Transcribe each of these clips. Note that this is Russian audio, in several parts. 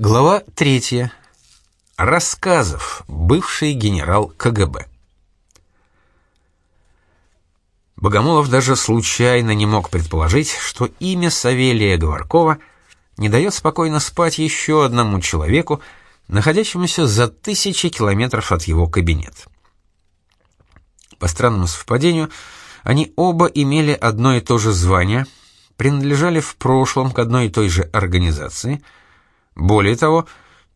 Глава третья. Рассказов. Бывший генерал КГБ. Богомолов даже случайно не мог предположить, что имя Савелия Говоркова не дает спокойно спать еще одному человеку, находящемуся за тысячи километров от его кабинета. По странному совпадению, они оба имели одно и то же звание, принадлежали в прошлом к одной и той же организации — более того,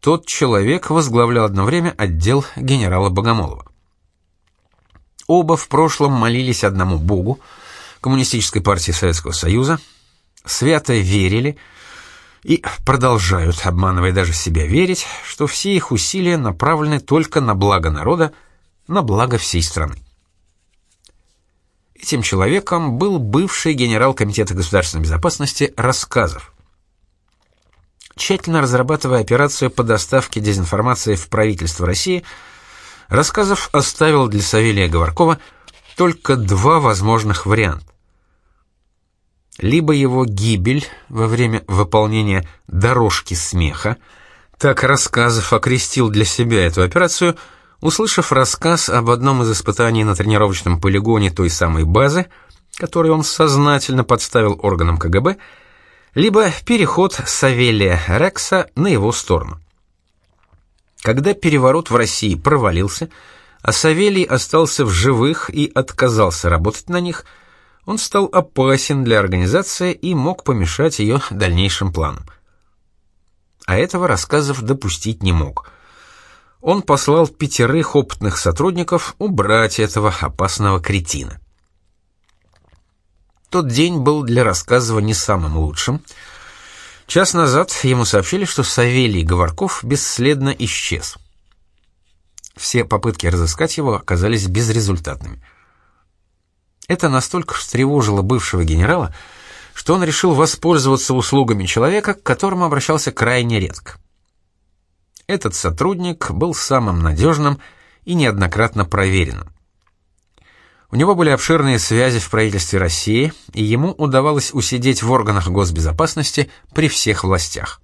тот человек возглавлял одно время отдел генерала Богомолова. Оба в прошлом молились одному Богу, Коммунистической партии Советского Союза, свято верили и продолжают, обманывая даже себя, верить, что все их усилия направлены только на благо народа, на благо всей страны. Этим человеком был бывший генерал Комитета государственной безопасности Рассказов. Тщательно разрабатывая операцию по доставке дезинформации в правительство России, Рассказов оставил для Савелия Говоркова только два возможных варианта. Либо его гибель во время выполнения «дорожки смеха», так Рассказов окрестил для себя эту операцию, услышав рассказ об одном из испытаний на тренировочном полигоне той самой базы, который он сознательно подставил органам КГБ, либо переход Савелия Рекса на его сторону. Когда переворот в России провалился, а Савелий остался в живых и отказался работать на них, он стал опасен для организации и мог помешать ее дальнейшим планам. А этого рассказов допустить не мог. Он послал пятерых опытных сотрудников убрать этого опасного кретина. Тот день был для рассказа не самым лучшим. Час назад ему сообщили, что Савелий Говорков бесследно исчез. Все попытки разыскать его оказались безрезультатными. Это настолько встревожило бывшего генерала, что он решил воспользоваться услугами человека, к которому обращался крайне редко. Этот сотрудник был самым надежным и неоднократно проверенным. У него были обширные связи в правительстве России, и ему удавалось усидеть в органах госбезопасности при всех властях.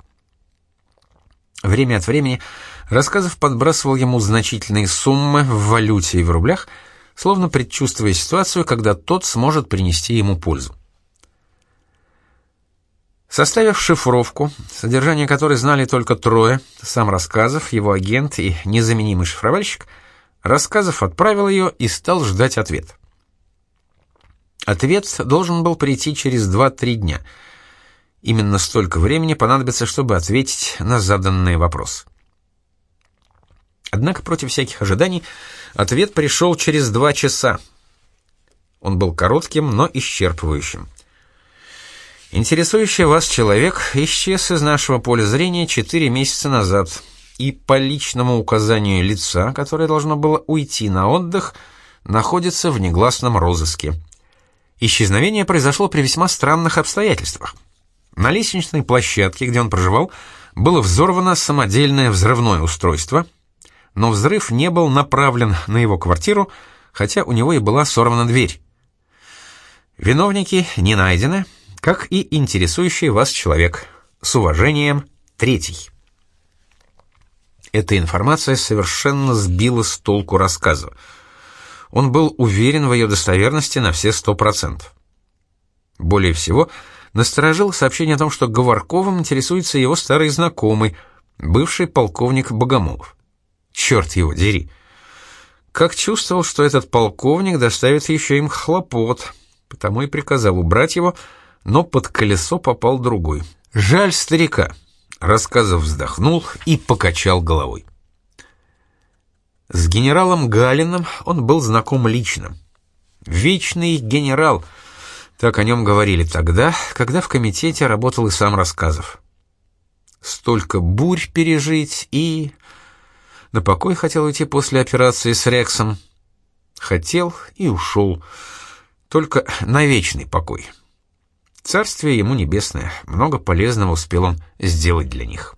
Время от времени Рассказов подбрасывал ему значительные суммы в валюте и в рублях, словно предчувствуя ситуацию, когда тот сможет принести ему пользу. Составив шифровку, содержание которой знали только трое, сам Рассказов, его агент и незаменимый шифровальщик, Рассказов отправил ее и стал ждать ответ. Ответ должен был прийти через 2-3 дня. Именно столько времени понадобится, чтобы ответить на заданные вопросы. Однако против всяких ожиданий ответ пришел через два часа. Он был коротким, но исчерпывающим. Интересующий вас человек исчез из нашего поля зрения четыре месяца назад, и по личному указанию лица, которое должно было уйти на отдых, находится в негласном розыске. Исчезновение произошло при весьма странных обстоятельствах. На лестничной площадке, где он проживал, было взорвано самодельное взрывное устройство, но взрыв не был направлен на его квартиру, хотя у него и была сорвана дверь. Виновники не найдены, как и интересующий вас человек. С уважением, третий. Эта информация совершенно сбила с толку рассказа он был уверен в ее достоверности на все сто процентов. Более всего, насторожил сообщение о том, что Говорковым интересуется его старый знакомый, бывший полковник Богомолов. Черт его дери! Как чувствовал, что этот полковник доставит еще им хлопот, потому и приказал убрать его, но под колесо попал другой. Жаль старика. Рассказов вздохнул и покачал головой. С генералом Галиным он был знаком лично. «Вечный генерал», так о нем говорили тогда, когда в комитете работал и сам Рассказов. Столько бурь пережить и... На покой хотел уйти после операции с Рексом. Хотел и ушел. Только на вечный покой. Царствие ему небесное, много полезного успел он сделать для них.